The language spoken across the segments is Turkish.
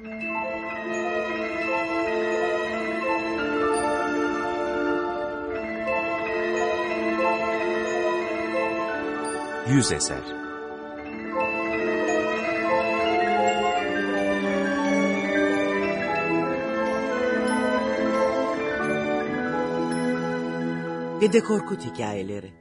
Yüz eser. Dede Korkut Hikayeleri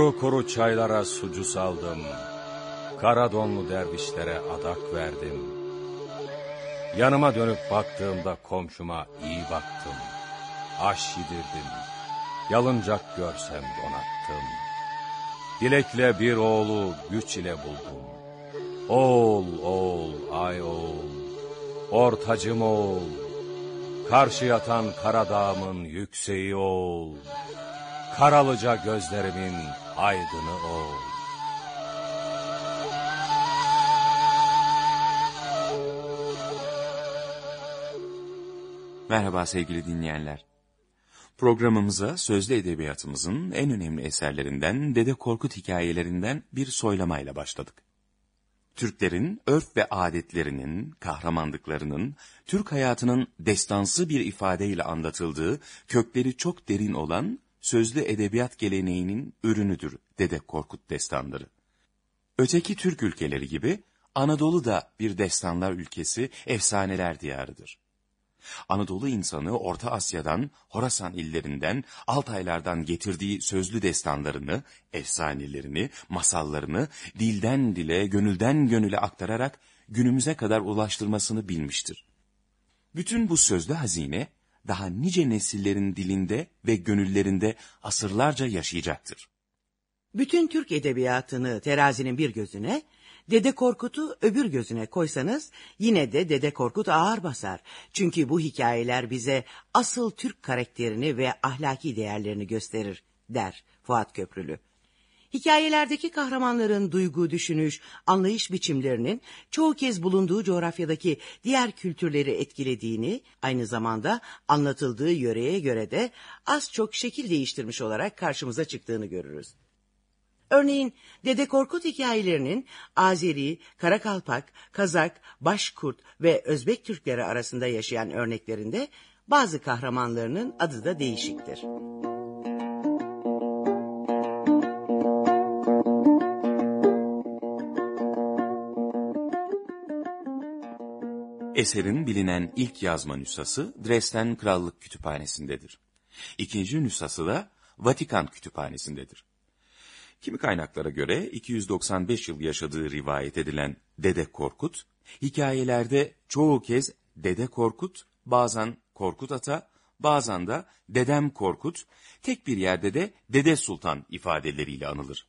Kuru kuru çaylara sucu saldım. Kara donlu dervişlere adak verdim. Yanıma dönüp baktığımda komşuma iyi baktım. Aş yedirdim. Yalıncak görsem donattım. Dilekle bir oğlu güç ile buldum. Oğul oğul ay oğul. Ortacım oğul. Karşı yatan Karadağ'ımın yükseği oğul. Karalıca gözlerimin aydını ol. Merhaba sevgili dinleyenler. Programımıza sözlü edebiyatımızın en önemli eserlerinden Dede Korkut hikayelerinden bir soylamayla başladık. Türklerin örf ve adetlerinin, kahramanlıklarının, Türk hayatının destansı bir ifadeyle anlatıldığı, kökleri çok derin olan sözlü edebiyat geleneğinin ürünüdür Dede Korkut destanları. Öteki Türk ülkeleri gibi Anadolu da bir destanlar ülkesi, efsaneler diyarıdır. Anadolu insanı Orta Asya'dan, Horasan illerinden, Altaylardan getirdiği sözlü destanlarını, efsanelerini, masallarını dilden dile, gönülden gönüle aktararak günümüze kadar ulaştırmasını bilmiştir. Bütün bu sözlü hazine daha nice nesillerin dilinde ve gönüllerinde asırlarca yaşayacaktır. Bütün Türk edebiyatını terazinin bir gözüne, Dede Korkut'u öbür gözüne koysanız yine de Dede Korkut ağır basar. Çünkü bu hikayeler bize asıl Türk karakterini ve ahlaki değerlerini gösterir der Fuat Köprülü. Hikayelerdeki kahramanların duygu, düşünüş, anlayış biçimlerinin çoğu kez bulunduğu coğrafyadaki diğer kültürleri etkilediğini, aynı zamanda anlatıldığı yöreye göre de az çok şekil değiştirmiş olarak karşımıza çıktığını görürüz. Örneğin Dede Korkut hikayelerinin Azeri, Karakalpak, Kazak, Başkurt ve Özbek Türkleri arasında yaşayan örneklerinde bazı kahramanlarının adı da değişiktir. Eserin bilinen ilk yazma nüshası Dresden Krallık Kütüphanesi'ndedir. İkinci nüshası da Vatikan Kütüphanesi'ndedir. Kimi kaynaklara göre 295 yıl yaşadığı rivayet edilen Dede Korkut, hikayelerde çoğu kez Dede Korkut, bazen Korkut Ata, bazen de Dedem Korkut, tek bir yerde de Dede Sultan ifadeleriyle anılır.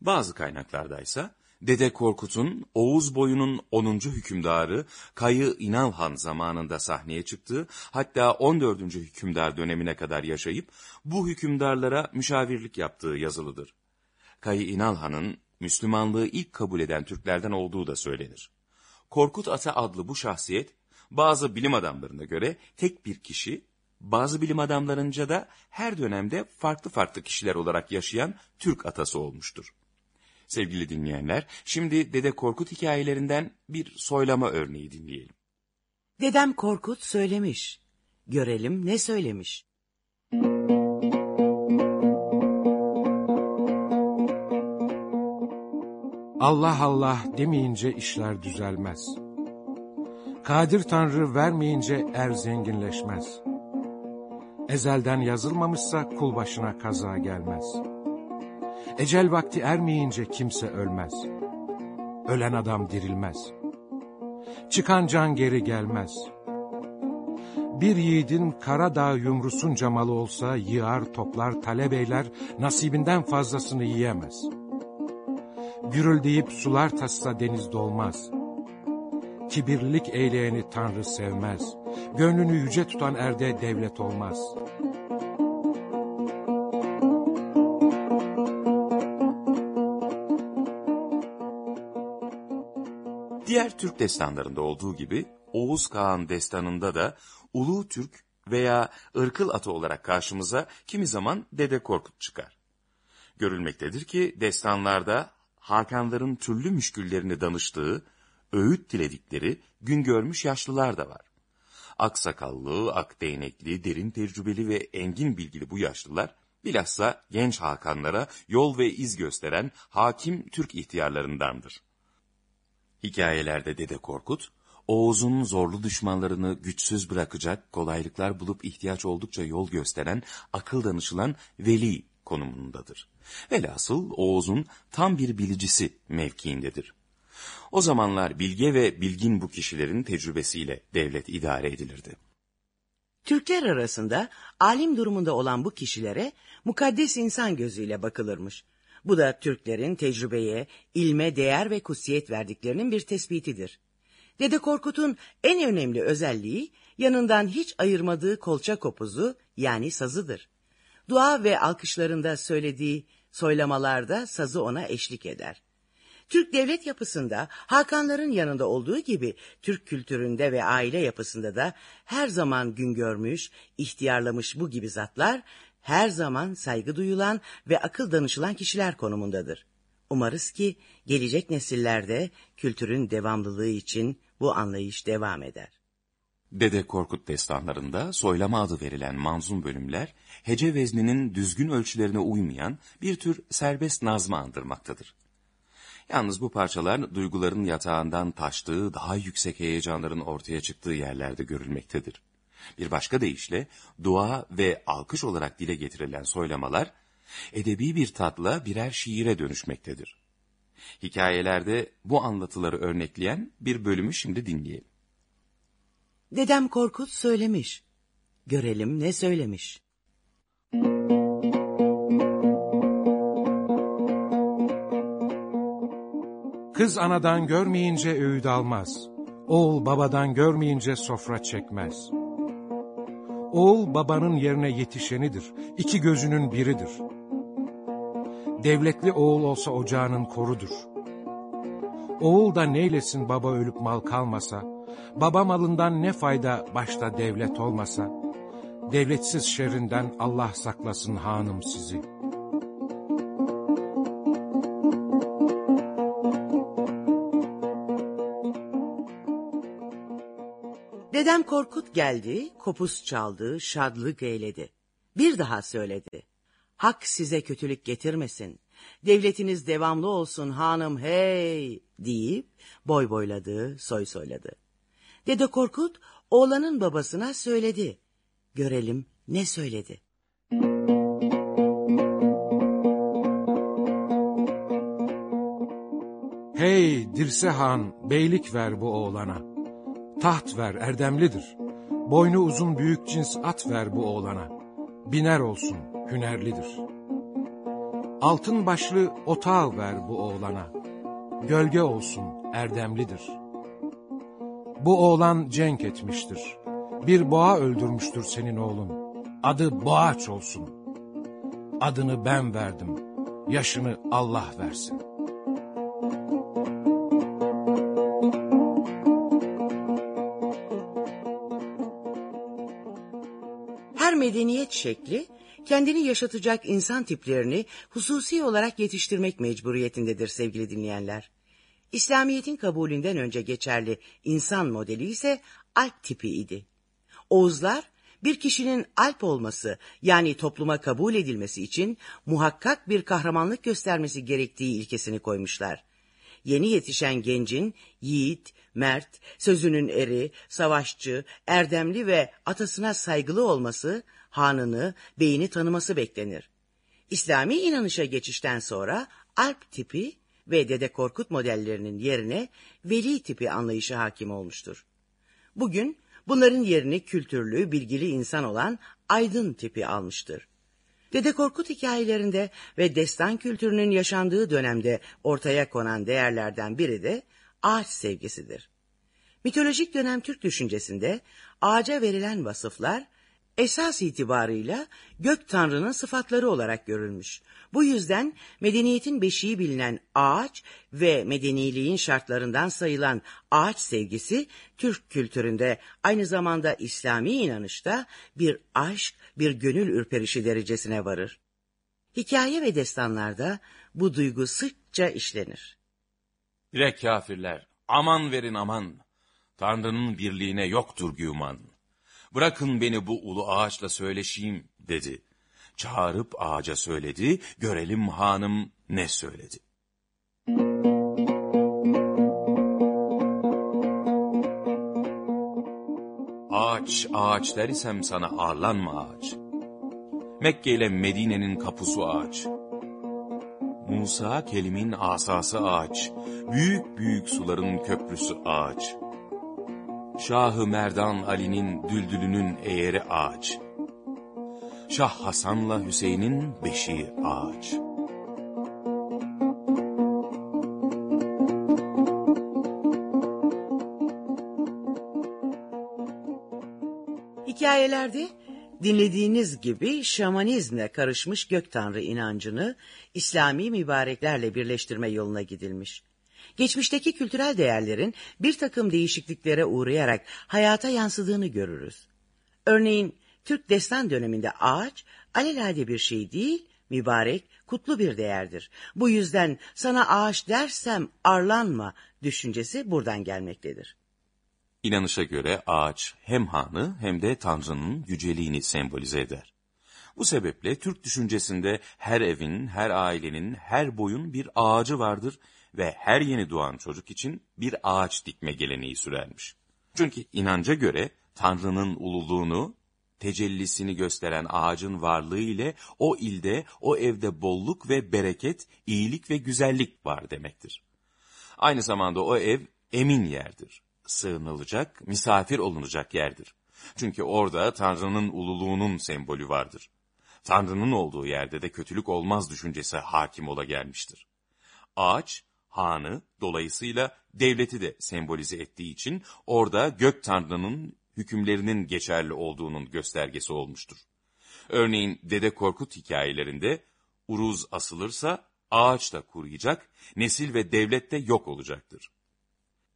Bazı kaynaklarda ise Dede Korkut'un Oğuz boyunun 10. hükümdarı Kayı İnalhan zamanında sahneye çıktığı, hatta 14. hükümdar dönemine kadar yaşayıp bu hükümdarlara müşavirlik yaptığı yazılıdır. Kayı İnalhan'ın Müslümanlığı ilk kabul eden Türklerden olduğu da söylenir. Korkut Ata adlı bu şahsiyet bazı bilim adamlarına göre tek bir kişi, bazı bilim adamlarınca da her dönemde farklı farklı kişiler olarak yaşayan Türk atası olmuştur. Sevgili dinleyenler, şimdi Dede Korkut hikayelerinden bir soylama örneği dinleyelim. Dedem Korkut söylemiş. Görelim ne söylemiş. Allah Allah demeyince işler düzelmez. Kadir Tanrı vermeyince er zenginleşmez. Ezelden yazılmamışsa kul başına kaza gelmez. Ecel vakti ermeyince kimse ölmez. Ölen adam dirilmez. Çıkan can geri gelmez. Bir yiğidin Karadağ yumrusunca malı olsa yığar toplar talebeyler nasibinden fazlasını yiyemez.'' Gürüldeyip sular tassa deniz dolmaz. Kibirlilik eyleyeni Tanrı sevmez. Gönlünü yüce tutan erde devlet olmaz. Türk destanlarında olduğu gibi Oğuz Kağan destanında da Ulu Türk veya ırkıl atı olarak karşımıza kimi zaman Dede Korkut çıkar. Görülmektedir ki destanlarda Hakanların türlü müşküllerini danıştığı, öğüt diledikleri gün görmüş yaşlılar da var. Aksakallı, ak değnekli, derin tecrübeli ve engin bilgili bu yaşlılar, bilhassa genç Hakanlara yol ve iz gösteren hakim Türk ihtiyarlarındandır. Hikayelerde Dede Korkut, Oğuz'un zorlu düşmanlarını güçsüz bırakacak, kolaylıklar bulup ihtiyaç oldukça yol gösteren, akıl danışılan veli konumundadır. Velhasıl Oğuz'un tam bir bilicisi mevkiindedir. O zamanlar bilge ve bilgin bu kişilerin tecrübesiyle devlet idare edilirdi. Türkler arasında alim durumunda olan bu kişilere mukaddes insan gözüyle bakılırmış. Bu da Türklerin tecrübeye, ilme değer ve kutsiyet verdiklerinin bir tespitidir. Dede Korkut'un en önemli özelliği yanından hiç ayırmadığı kolça kopuzu yani sazıdır. Dua ve alkışlarında söylediği soylamalarda sazı ona eşlik eder. Türk devlet yapısında Hakanların yanında olduğu gibi Türk kültüründe ve aile yapısında da her zaman gün görmüş, ihtiyarlamış bu gibi zatlar her zaman saygı duyulan ve akıl danışılan kişiler konumundadır. Umarız ki gelecek nesillerde kültürün devamlılığı için bu anlayış devam eder. Dede Korkut destanlarında soylama adı verilen manzum bölümler, hece vezninin düzgün ölçülerine uymayan bir tür serbest nazma andırmaktadır. Yalnız bu parçalar duyguların yatağından taştığı daha yüksek heyecanların ortaya çıktığı yerlerde görülmektedir. Bir başka deyişle dua ve alkış olarak dile getirilen soylamalar, edebi bir tatla birer şiire dönüşmektedir. Hikayelerde bu anlatıları örnekleyen bir bölümü şimdi dinleyelim. Dedem Korkut söylemiş. Görelim ne söylemiş. Kız anadan görmeyince öğüt almaz. Oğul babadan görmeyince sofra çekmez. Oğul babanın yerine yetişenidir. İki gözünün biridir. Devletli oğul olsa ocağının korudur. Oğul da neylesin baba ölüp mal kalmasa, baba malından ne fayda başta devlet olmasa, devletsiz şerrinden Allah saklasın hanım sizi. Dedem Korkut geldi, kopuz çaldı, şadlık eyledi. Bir daha söyledi. Hak size kötülük getirmesin. Devletiniz devamlı olsun hanım hey deyip boy boyladı, soy soyladı. Dede Korkut oğlanın babasına söyledi. Görelim ne söyledi. Hey Dirse Han, beylik ver bu oğlana. Taht ver, erdemlidir. Boynu uzun büyük cins at ver bu oğlana. Biner olsun, hünerlidir. Altın başlı otağı ver bu oğlana. Gölge olsun, erdemlidir. Bu oğlan cenk etmiştir. Bir boğa öldürmüştür senin oğlun. Adı Boğaç olsun. Adını ben verdim. Yaşını Allah versin. Medeniyet şekli kendini yaşatacak insan tiplerini hususi olarak yetiştirmek mecburiyetindedir sevgili dinleyenler. İslamiyet'in kabulünden önce geçerli insan modeli ise alp tipi idi. Oğuzlar bir kişinin alp olması yani topluma kabul edilmesi için muhakkak bir kahramanlık göstermesi gerektiği ilkesini koymuşlar. Yeni yetişen gencin yiğit, mert, sözünün eri, savaşçı, erdemli ve atasına saygılı olması, hanını, beyini tanıması beklenir. İslami inanışa geçişten sonra Alp tipi ve Dede Korkut modellerinin yerine veli tipi anlayışı hakim olmuştur. Bugün bunların yerini kültürlü, bilgili insan olan aydın tipi almıştır. Dede Korkut hikayelerinde ve destan kültürünün yaşandığı dönemde ortaya konan değerlerden biri de ağaç sevgisidir. Mitolojik dönem Türk düşüncesinde ağaca verilen vasıflar esas itibarıyla gök tanrının sıfatları olarak görülmüş. Bu yüzden medeniyetin beşiği bilinen ağaç ve medeniliğin şartlarından sayılan ağaç sevgisi Türk kültüründe aynı zamanda İslami inanışta bir aşk, bir gönül ürperişi derecesine varır. Hikaye ve destanlarda bu duygu sıkça işlenir. Bre kafirler, aman verin aman. Tanrı'nın birliğine yoktur güman. Bırakın beni bu ulu ağaçla söyleşeyim, dedi. Çağırıp ağaca söyledi, görelim hanım ne söyledi. Ağaç, ağaç der isem sana ağırlanma ağaç. Mekke ile Medine'nin kapusu ağaç. Musa Kelim'in asası ağaç, büyük büyük suların köprüsü ağaç. Şahı Merdan Ali'nin düldülünün eğeri ağaç. Şah Hasan'la Hüseyin'in beşiği ağaç. Hikayelerde dinlediğiniz gibi şamanizmle karışmış gök tanrı inancını İslami mübareklerle birleştirme yoluna gidilmiş. Geçmişteki kültürel değerlerin bir takım değişikliklere uğrayarak hayata yansıdığını görürüz. Örneğin Türk destan döneminde ağaç alelade bir şey değil, mübarek, kutlu bir değerdir. Bu yüzden sana ağaç dersem arlanma düşüncesi buradan gelmektedir. İnanışa göre ağaç hem hanı hem de Tanrı'nın yüceliğini sembolize eder. Bu sebeple Türk düşüncesinde her evin, her ailenin, her boyun bir ağacı vardır ve her yeni doğan çocuk için bir ağaç dikme geleneği sürermiş. Çünkü inanca göre Tanrı'nın ululuğunu, tecellisini gösteren ağacın varlığı ile o ilde, o evde bolluk ve bereket, iyilik ve güzellik var demektir. Aynı zamanda o ev emin yerdir sığınılacak, misafir olunacak yerdir. Çünkü orada Tanrı'nın ululuğunun sembolü vardır. Tanrı'nın olduğu yerde de kötülük olmaz düşüncesi hakim ola gelmiştir. Ağaç, hanı, dolayısıyla devleti de sembolize ettiği için orada gök Tanrı'nın hükümlerinin geçerli olduğunun göstergesi olmuştur. Örneğin Dede Korkut hikayelerinde uruz asılırsa ağaç da kuruyacak, nesil ve devlet de yok olacaktır.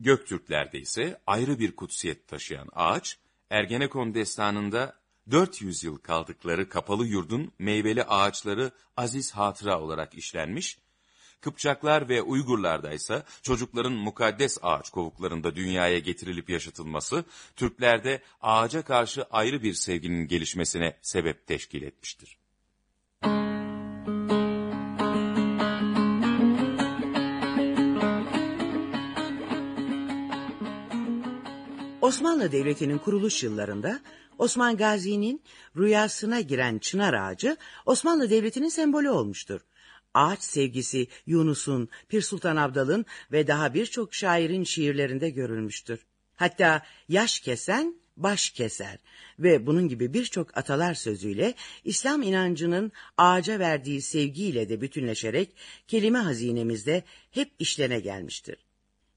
Göktürklerde ise ayrı bir kutsiyet taşıyan ağaç, Ergenekon destanında 400 yıl kaldıkları kapalı yurdun meyveli ağaçları aziz hatıra olarak işlenmiş, Kıpçaklar ve Uygurlarda ise çocukların mukaddes ağaç kovuklarında dünyaya getirilip yaşatılması, Türklerde ağaca karşı ayrı bir sevginin gelişmesine sebep teşkil etmiştir. Osmanlı Devleti'nin kuruluş yıllarında Osman Gazi'nin rüyasına giren çınar ağacı Osmanlı Devleti'nin sembolü olmuştur. Ağaç sevgisi Yunus'un, Pir Sultan Abdal'ın ve daha birçok şairin şiirlerinde görülmüştür. Hatta yaş kesen baş keser ve bunun gibi birçok atalar sözüyle İslam inancının ağaca verdiği sevgiyle de bütünleşerek kelime hazinemizde hep işlene gelmiştir.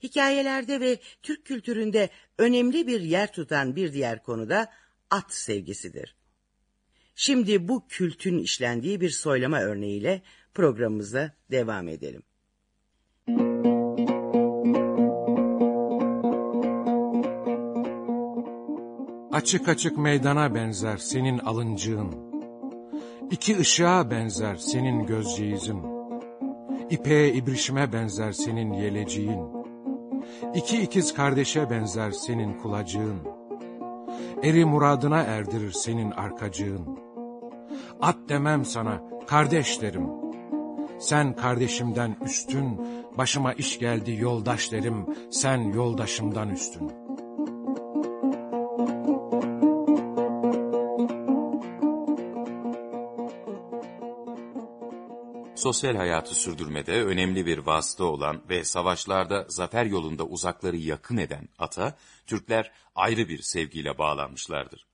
Hikayelerde ve Türk kültüründe önemli bir yer tutan bir diğer konu da at sevgisidir. Şimdi bu kültün işlendiği bir soylama örneğiyle programımıza devam edelim. Açık açık meydana benzer senin alıncığın. İki ışığa benzer senin gözceğizin. İpeğe ibrişime benzer senin yeleciğin. İki ikiz kardeşe benzer senin kulacığın. Eri muradına erdirir senin arkacığın. At demem sana, kardeş derim. Sen kardeşimden üstün, başıma iş geldi yoldaş derim, sen yoldaşımdan üstün.'' sosyal hayatı sürdürmede önemli bir vasıta olan ve savaşlarda zafer yolunda uzakları yakın eden ata, Türkler ayrı bir sevgiyle bağlanmışlardır.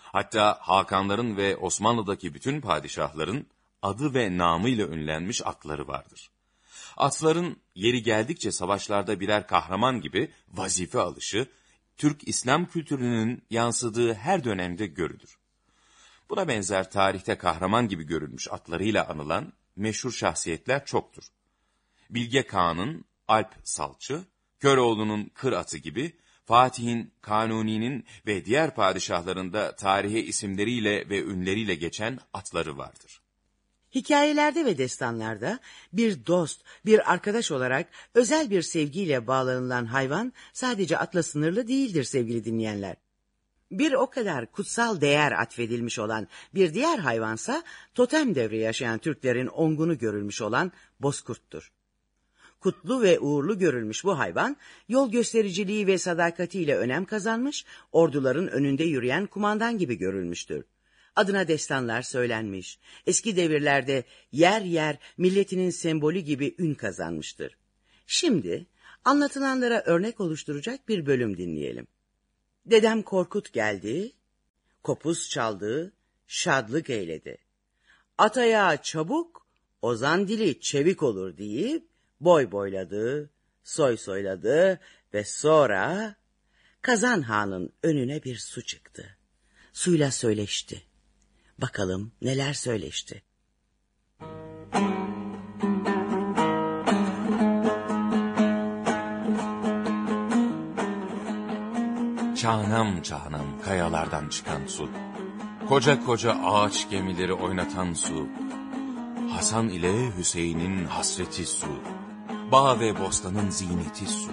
Hatta Hakanların ve Osmanlı'daki bütün padişahların adı ve namıyla ünlenmiş atları vardır. Atların yeri geldikçe savaşlarda birer kahraman gibi vazife alışı, Türk İslam kültürünün yansıdığı her dönemde görülür. Buna benzer tarihte kahraman gibi görülmüş atlarıyla anılan meşhur şahsiyetler çoktur. Bilge Kağan'ın Alp Salçı, Köroğlu'nun Kır atı gibi, Fatih'in, Kanuni'nin ve diğer padişahlarında tarihe isimleriyle ve ünleriyle geçen atları vardır. Hikayelerde ve destanlarda bir dost, bir arkadaş olarak özel bir sevgiyle bağlanılan hayvan sadece atla sınırlı değildir sevgili dinleyenler. Bir o kadar kutsal değer atfedilmiş olan bir diğer hayvansa totem devri yaşayan Türklerin ongunu görülmüş olan bozkurttur. Kutlu ve uğurlu görülmüş bu hayvan, yol göstericiliği ve sadakatiyle önem kazanmış, orduların önünde yürüyen kumandan gibi görülmüştür. Adına destanlar söylenmiş, eski devirlerde yer yer milletinin sembolü gibi ün kazanmıştır. Şimdi anlatılanlara örnek oluşturacak bir bölüm dinleyelim. Dedem Korkut geldi, kopuz çaldı, şadlık eyledi. Ataya çabuk, ozan dili çevik olur deyip boy boyladı, soy soyladı ve sonra Kazan Han'ın önüne bir su çıktı. Suyla söyleşti. Bakalım neler söyleşti. Çağnam çağnam kayalardan çıkan su. Koca koca ağaç gemileri oynatan su. Hasan ile Hüseyin'in hasreti su. Bağ ve bostanın ziyneti su.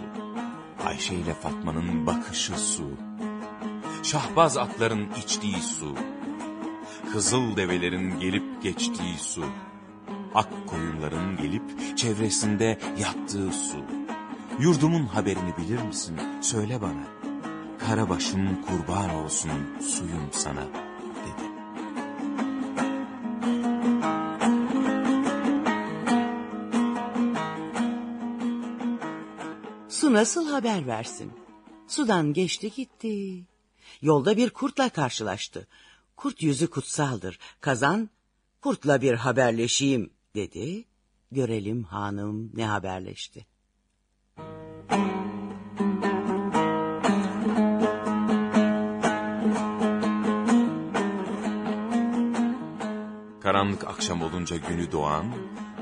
Ayşe ile Fatma'nın bakışı su. Şahbaz atların içtiği su. Kızıl develerin gelip geçtiği su. Ak koyunların gelip çevresinde yattığı su. Yurdumun haberini bilir misin? Söyle bana. Karabaşım kurban olsun suyum sana dedi. Su nasıl haber versin? Sudan geçti gitti. Yolda bir kurtla karşılaştı. Kurt yüzü kutsaldır. Kazan, kurtla bir haberleşeyim dedi. Görelim hanım ne haberleşti. Karanlık akşam olunca günü doğan,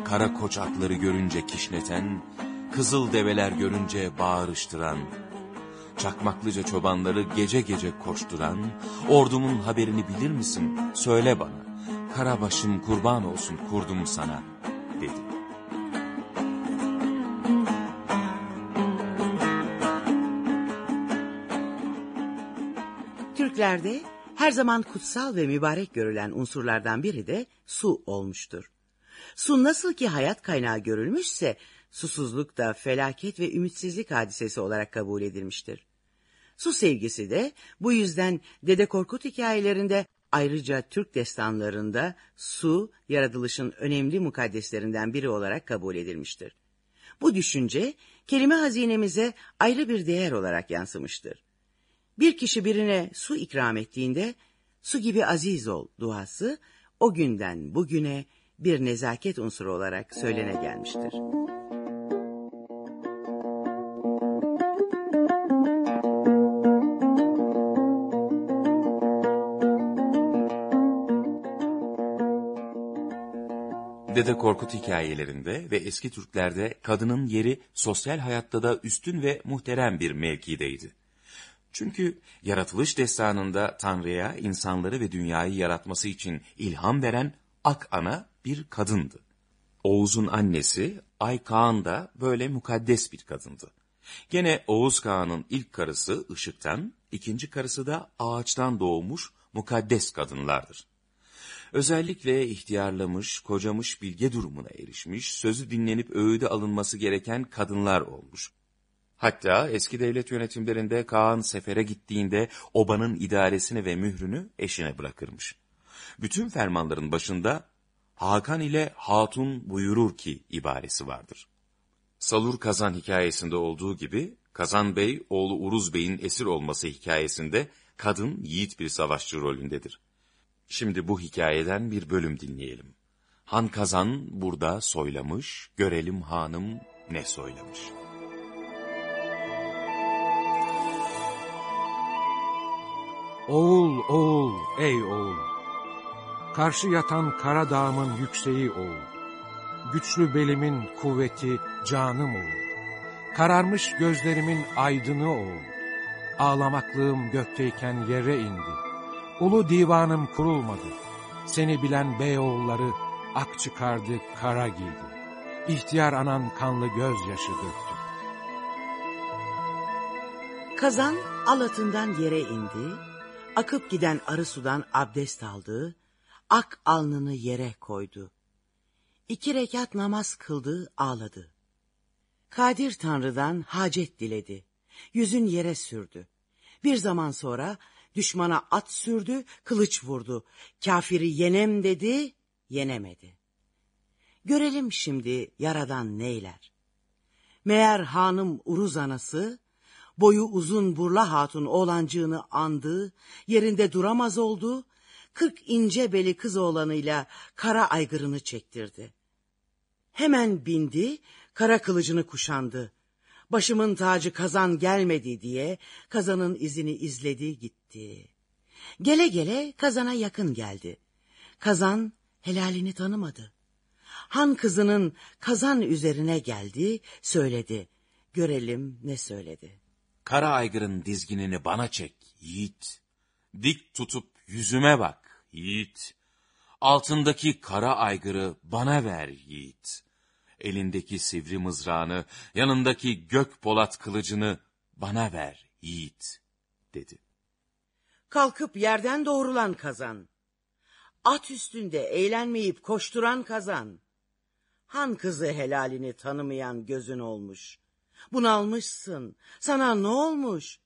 kara koç atları görünce kişneten, kızıl develer görünce bağırıştıran, çakmaklıca çobanları gece gece koşturan, ordumun haberini bilir misin? Söyle bana, karabaşım kurban olsun kurdum sana, dedi. Türklerde her zaman kutsal ve mübarek görülen unsurlardan biri de su olmuştur. Su nasıl ki hayat kaynağı görülmüşse, susuzluk da felaket ve ümitsizlik hadisesi olarak kabul edilmiştir. Su sevgisi de bu yüzden Dede Korkut hikayelerinde ayrıca Türk destanlarında su yaratılışın önemli mukaddeslerinden biri olarak kabul edilmiştir. Bu düşünce kelime hazinemize ayrı bir değer olarak yansımıştır. Bir kişi birine su ikram ettiğinde su gibi aziz ol duası o günden bugüne bir nezaket unsuru olarak söylene gelmiştir. Dede Korkut hikayelerinde ve eski Türklerde kadının yeri sosyal hayatta da üstün ve muhterem bir mevkideydi. Çünkü yaratılış destanında Tanrı'ya insanları ve dünyayı yaratması için ilham veren Ak Ana bir kadındı. Oğuz'un annesi Ay Kağan da böyle mukaddes bir kadındı. Gene Oğuz Kağan'ın ilk karısı Işık'tan, ikinci karısı da ağaçtan doğmuş mukaddes kadınlardır. Özellikle ihtiyarlamış, kocamış bilge durumuna erişmiş, sözü dinlenip öğüde alınması gereken kadınlar olmuş. Hatta eski devlet yönetimlerinde Kaan sefere gittiğinde obanın idaresini ve mührünü eşine bırakırmış. Bütün fermanların başında Hakan ile Hatun buyurur ki ibaresi vardır. Salur Kazan hikayesinde olduğu gibi Kazan Bey oğlu Uruz Bey'in esir olması hikayesinde kadın yiğit bir savaşçı rolündedir. Şimdi bu hikayeden bir bölüm dinleyelim. Han Kazan burada soylamış, görelim hanım ne soylamış. Oğul, oğul, ey oğul. Karşı yatan kara dağımın yükseği oğul. Güçlü belimin kuvveti canım oğul. Kararmış gözlerimin aydını oğul. Ağlamaklığım gökteyken yere indi. Ulu divanım kurulmadı. Seni bilen beyoğulları ak çıkardı, kara giydi. İhtiyar anan kanlı gözyaşı döktü. Kazan alatından yere indi, akıp giden arı sudan abdest aldı, ak alnını yere koydu. İki rekat namaz kıldı, ağladı. Kadir Tanrı'dan hacet diledi. Yüzün yere sürdü. Bir zaman sonra düşmana at sürdü, kılıç vurdu. Kafiri yenem dedi, yenemedi. Görelim şimdi yaradan neyler. Meğer hanım Uruz anası, boyu uzun Burla Hatun oğlancığını andı, yerinde duramaz oldu, kırk ince beli kız oğlanıyla kara aygırını çektirdi. Hemen bindi, kara kılıcını kuşandı. Başımın tacı kazan gelmedi diye kazanın izini izledi gitti. Gele gele kazana yakın geldi. Kazan helalini tanımadı. Han kızının kazan üzerine geldi, söyledi. Görelim ne söyledi. Kara aygırın dizginini bana çek, yiğit. Dik tutup yüzüme bak, yiğit. Altındaki kara aygırı bana ver, yiğit. Elindeki sivri mızrağını, yanındaki gök polat kılıcını bana ver, yiğit, dedi. Kalkıp yerden doğrulan kazan. At üstünde eğlenmeyip koşturan kazan. Han kızı helalini tanımayan gözün olmuş. Bunalmışsın. Sana ne olmuş?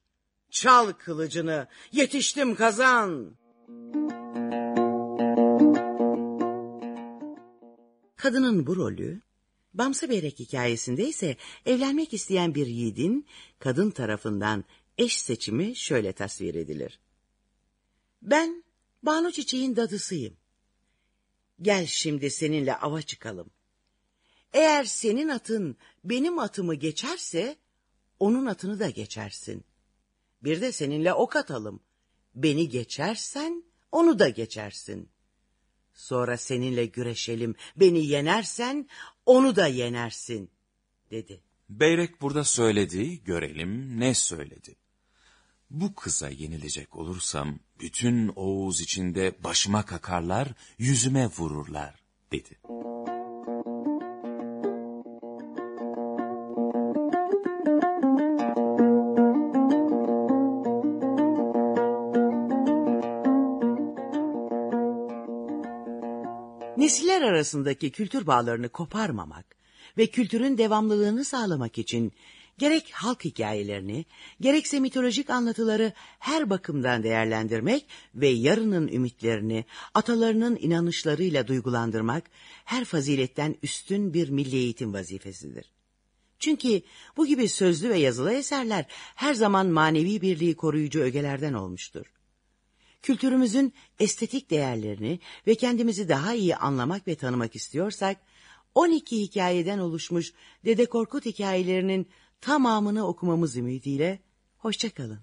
Çal kılıcını. Yetiştim kazan. Kadının bu rolü Bamsı Berek hikayesinde ise evlenmek isteyen bir yiğidin kadın tarafından eş seçimi şöyle tasvir edilir. Ben Banu Çiçeğin dadısıyım. Gel şimdi seninle ava çıkalım. Eğer senin atın benim atımı geçerse onun atını da geçersin. Bir de seninle ok atalım. Beni geçersen onu da geçersin. Sonra seninle güreşelim. Beni yenersen onu da yenersin, dedi. Beyrek burada söyledi, görelim ne söyledi. Bu kıza yenilecek olursam, bütün Oğuz içinde başıma kakarlar, yüzüme vururlar, dedi. Arasındaki kültür bağlarını koparmamak ve kültürün devamlılığını sağlamak için gerek halk hikayelerini, gerekse mitolojik anlatıları her bakımdan değerlendirmek ve yarının ümitlerini atalarının inanışlarıyla duygulandırmak her faziletten üstün bir milli eğitim vazifesidir. Çünkü bu gibi sözlü ve yazılı eserler her zaman manevi birliği koruyucu ögelerden olmuştur kültürümüzün estetik değerlerini ve kendimizi daha iyi anlamak ve tanımak istiyorsak, 12 hikayeden oluşmuş Dede Korkut hikayelerinin tamamını okumamız ümidiyle, hoşçakalın.